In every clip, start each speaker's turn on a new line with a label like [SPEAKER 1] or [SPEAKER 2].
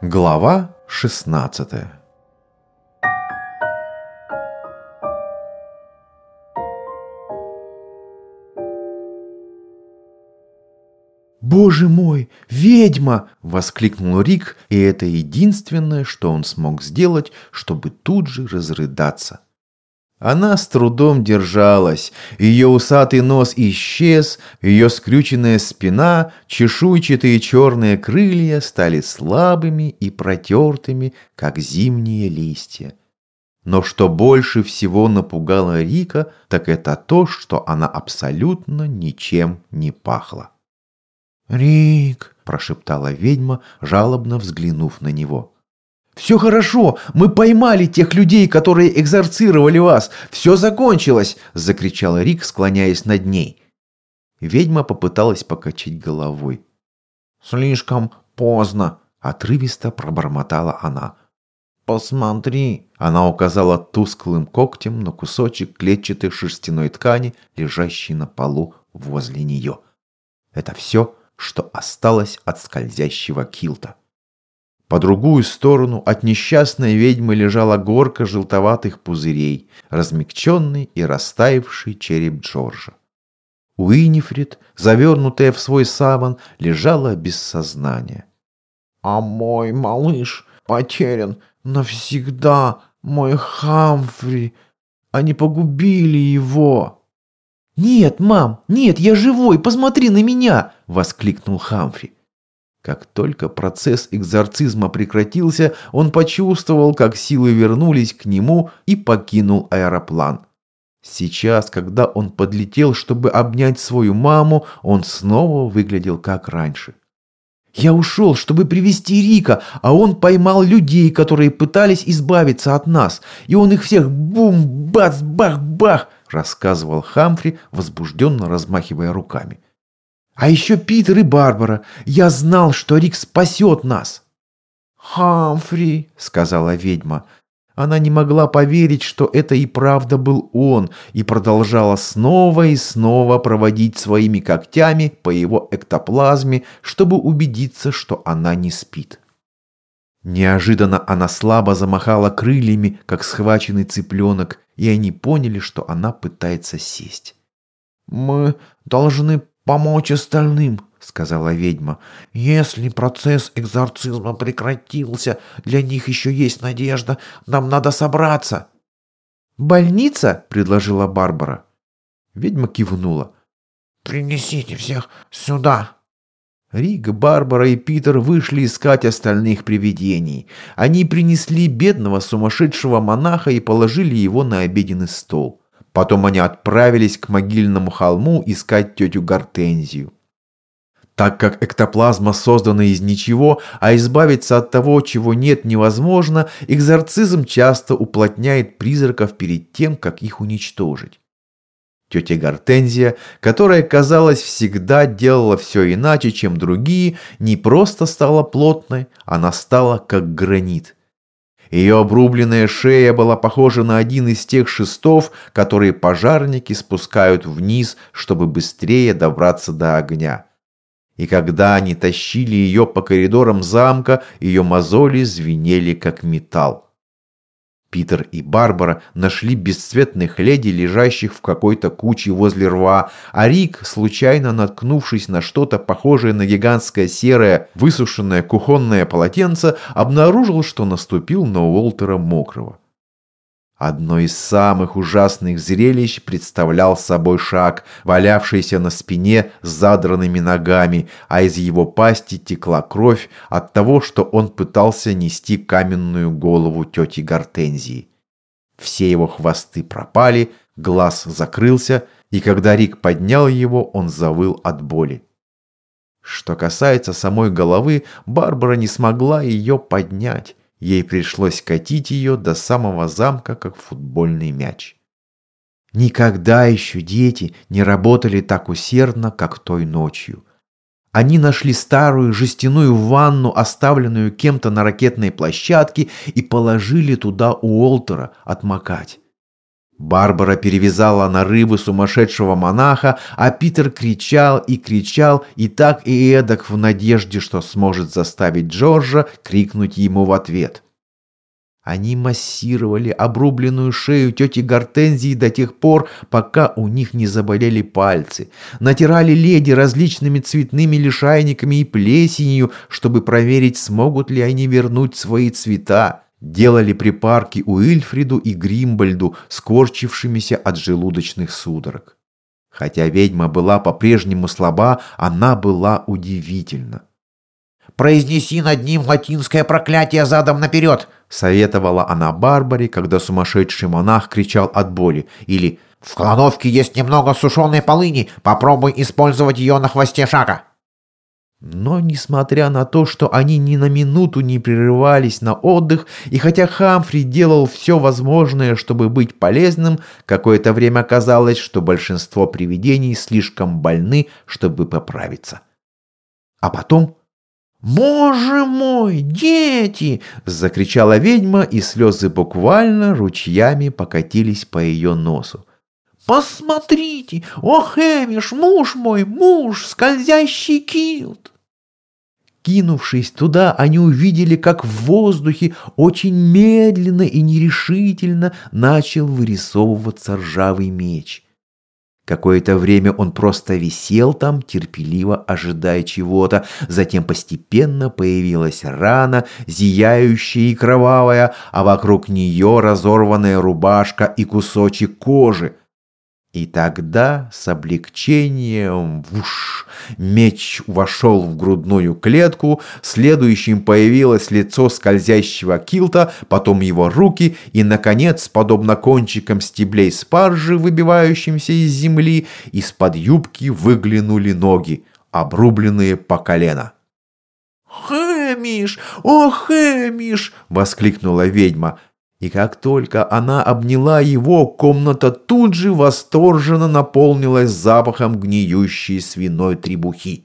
[SPEAKER 1] Глава 16 «Боже мой, ведьма!» – воскликнул Рик, и это единственное, что он смог сделать, чтобы тут же разрыдаться. Она с трудом держалась, ее усатый нос исчез, ее скрюченная спина, чешуйчатые черные крылья стали слабыми и протертыми, как зимние листья. Но что больше всего напугало Рика, так это то, что она абсолютно ничем не пахла. «Рик!» – прошептала ведьма, жалобно взглянув на него – «Все хорошо! Мы поймали тех людей, которые экзорцировали вас! Все закончилось!» – закричал Рик, склоняясь над ней. Ведьма попыталась покачать головой. «Слишком поздно!» – отрывисто пробормотала она. «Посмотри!» – она указала тусклым когтем на кусочек клетчатой шерстяной ткани, лежащий на полу возле нее. Это все, что осталось от скользящего килта. По другую сторону от несчастной ведьмы лежала горка желтоватых пузырей, размягченный и растаявший череп Джорджа. Уинифрид, завернутая в свой саван, лежала без сознания. «А мой малыш потерян навсегда, мой Хамфри! Они погубили его!» «Нет, мам, нет, я живой, посмотри на меня!» — воскликнул Хамфри. Как только процесс экзорцизма прекратился, он почувствовал, как силы вернулись к нему и покинул аэроплан. Сейчас, когда он подлетел, чтобы обнять свою маму, он снова выглядел как раньше. «Я ушел, чтобы привести Рика, а он поймал людей, которые пытались избавиться от нас, и он их всех бум-бац-бах-бах!» рассказывал Хамфри, возбужденно размахивая руками. А еще Питер и Барбара. Я знал, что Рик спасет нас. «Хамфри», — сказала ведьма. Она не могла поверить, что это и правда был он, и продолжала снова и снова проводить своими когтями по его эктоплазме, чтобы убедиться, что она не спит. Неожиданно она слабо замахала крыльями, как схваченный цыпленок, и они поняли, что она пытается сесть. «Мы должны помочь остальным», — сказала ведьма. «Если процесс экзорцизма прекратился, для них еще есть надежда. Нам надо собраться». «Больница?» — предложила Барбара. Ведьма кивнула. «Принесите всех сюда». Рик, Барбара и Питер вышли искать остальных привидений. Они принесли бедного сумасшедшего монаха и положили его на обеденный стол. Потом они отправились к могильному холму искать тетю Гортензию. Так как эктоплазма создана из ничего, а избавиться от того, чего нет, невозможно, экзорцизм часто уплотняет призраков перед тем, как их уничтожить. Тетя Гортензия, которая, казалось, всегда делала все иначе, чем другие, не просто стала плотной, она стала как гранит. Ее обрубленная шея была похожа на один из тех шестов, которые пожарники спускают вниз, чтобы быстрее добраться до огня. И когда они тащили ее по коридорам замка, ее мозоли звенели как металл. Питер и Барбара нашли бесцветных леди, лежащих в какой-то куче возле рва, а Рик, случайно наткнувшись на что-то похожее на гигантское серое высушенное кухонное полотенце, обнаружил, что наступил на Уолтера Мокрого. Одно из самых ужасных зрелищ представлял собой шаг, валявшийся на спине с задранными ногами, а из его пасти текла кровь от того, что он пытался нести каменную голову тети Гортензии. Все его хвосты пропали, глаз закрылся, и когда Рик поднял его, он завыл от боли. Что касается самой головы, Барбара не смогла ее поднять. Ей пришлось катить ее до самого замка, как футбольный мяч. Никогда еще дети не работали так усердно, как той ночью. Они нашли старую жестяную ванну, оставленную кем-то на ракетной площадке, и положили туда Уолтера отмокать. Барбара перевязала нарывы сумасшедшего монаха, а Питер кричал и кричал, и так и эдак в надежде, что сможет заставить Джорджа крикнуть ему в ответ. Они массировали обрубленную шею тети Гортензии до тех пор, пока у них не заболели пальцы. Натирали леди различными цветными лишайниками и плесенью, чтобы проверить, смогут ли они вернуть свои цвета. Делали припарки Уильфриду и Гримбольду, скорчившимися от желудочных судорог. Хотя ведьма была по-прежнему слаба, она была удивительна.
[SPEAKER 2] «Произнеси над ним латинское проклятие задом наперед!»
[SPEAKER 1] — советовала она Барбаре, когда сумасшедший монах кричал от боли. Или
[SPEAKER 2] «В кладовке есть немного сушеной полыни, попробуй использовать ее на хвосте шага!»
[SPEAKER 1] Но, несмотря на то, что они ни на минуту не прерывались на отдых, и хотя Хамфри делал все возможное, чтобы быть полезным, какое-то время казалось, что большинство привидений слишком больны, чтобы поправиться. А потом «Боже мой, дети!» – закричала ведьма, и слезы буквально ручьями покатились по ее носу. «Посмотрите! О, Хэмиш, муж мой, муж, скользящий килт!» Кинувшись туда, они увидели, как в воздухе очень медленно и нерешительно начал вырисовываться ржавый меч. Какое-то время он просто висел там, терпеливо ожидая чего-то. Затем постепенно появилась рана, зияющая и кровавая, а вокруг нее разорванная рубашка и кусочек кожи. И тогда с облегчением вуш, меч вошел в грудную клетку, следующим появилось лицо скользящего килта, потом его руки, и, наконец, подобно кончикам стеблей спаржи, выбивающимся из земли, из-под юбки выглянули ноги, обрубленные по колено. «Хэмиш! О, Хэмиш!» — воскликнула ведьма. И как только она обняла его, комната тут же восторженно наполнилась запахом гниющей свиной требухи.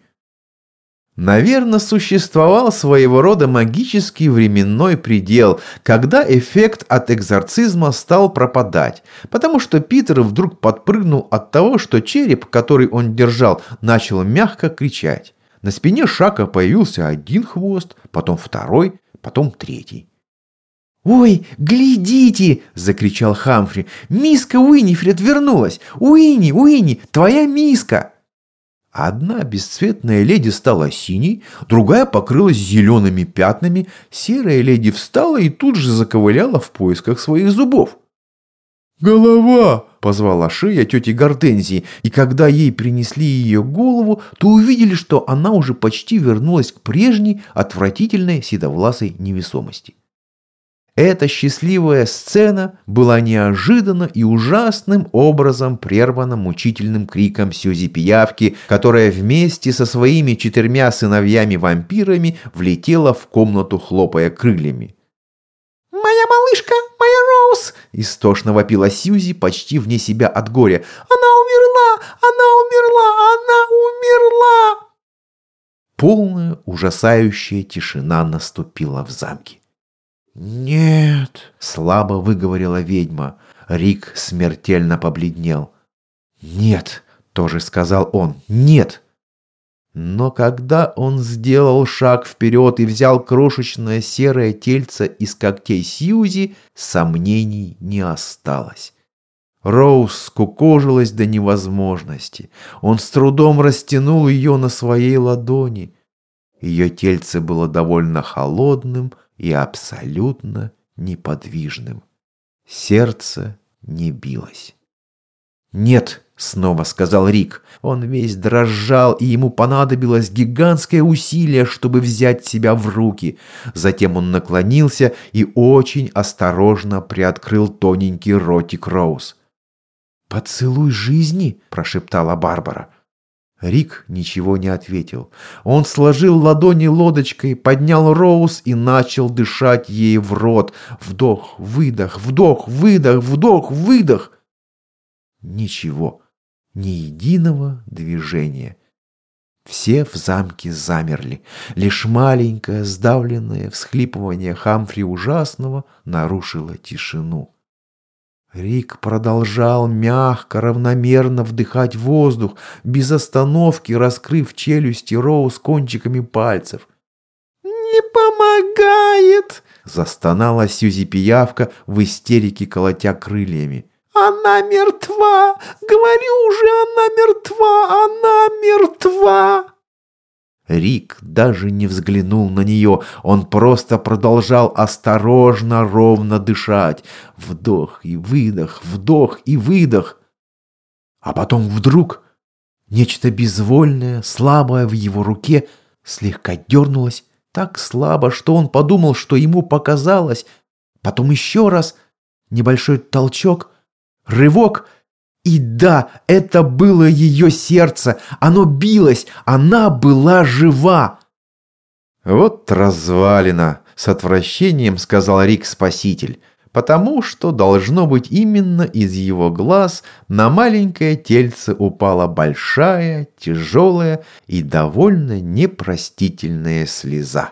[SPEAKER 1] Наверное, существовал своего рода магический временной предел, когда эффект от экзорцизма стал пропадать, потому что Питер вдруг подпрыгнул от того, что череп, который он держал, начал мягко кричать. На спине Шака появился один хвост, потом второй, потом третий. «Ой, глядите!» – закричал Хамфри. «Миска Уинифред вернулась! Уинни, Уинни, твоя миска!» Одна бесцветная леди стала синей, другая покрылась зелеными пятнами, серая леди встала и тут же заковыляла в поисках своих зубов. «Голова!» – позвала шея тети Гортензии, и когда ей принесли ее голову, то увидели, что она уже почти вернулась к прежней отвратительной седовласой невесомости. Эта счастливая сцена была неожиданно и ужасным образом прервана мучительным криком Сюзи Пиявки, которая вместе со своими четырьмя сыновьями-вампирами влетела в комнату, хлопая крыльями.
[SPEAKER 3] «Моя малышка, моя Роуз!»
[SPEAKER 1] – истошно вопила Сьюзи почти вне себя от горя.
[SPEAKER 3] «Она умерла! Она умерла! Она умерла!»
[SPEAKER 1] Полная ужасающая тишина наступила в замке.
[SPEAKER 2] «Нет», —
[SPEAKER 1] слабо выговорила ведьма. Рик смертельно побледнел. «Нет», — тоже сказал он, — «нет». Но когда он сделал шаг вперед и взял крошечное серое тельце из когтей Сьюзи, сомнений не осталось. Роуз скукожилась до невозможности. Он с трудом растянул ее на своей ладони. Ее тельце было довольно холодным, и абсолютно неподвижным. Сердце не билось. «Нет!» — снова сказал Рик. Он весь дрожал, и ему понадобилось гигантское усилие, чтобы взять себя в руки. Затем он наклонился и очень осторожно приоткрыл тоненький ротик Роуз. «Поцелуй жизни!» – прошептала Барбара. Рик ничего не ответил. Он сложил ладони лодочкой, поднял Роуз и начал дышать ей в рот. Вдох, выдох, вдох, выдох, вдох, выдох. Ничего, ни единого движения. Все в замке замерли. Лишь маленькое, сдавленное всхлипывание Хамфри ужасного нарушило тишину. Рик продолжал мягко, равномерно вдыхать воздух, без остановки раскрыв челюсти Роуз кончиками пальцев.
[SPEAKER 3] «Не помогает!»
[SPEAKER 1] — застонала Сьюзи Пиявка в истерике, колотя крыльями.
[SPEAKER 3] «Она мертва! Говорю же, она мертва! Она мертва!»
[SPEAKER 1] Рик даже не взглянул на нее, он просто продолжал осторожно, ровно дышать. Вдох и выдох, вдох и выдох. А потом вдруг нечто безвольное, слабое в его руке, слегка дернулось, так слабо, что он подумал, что ему показалось. Потом еще раз небольшой толчок, рывок — и да, это было ее сердце. Оно билось. Она была жива. Вот развалина, с отвращением сказал Рик-спаситель, потому что, должно быть, именно из его глаз на маленькое тельце упала большая, тяжелая и довольно непростительная слеза.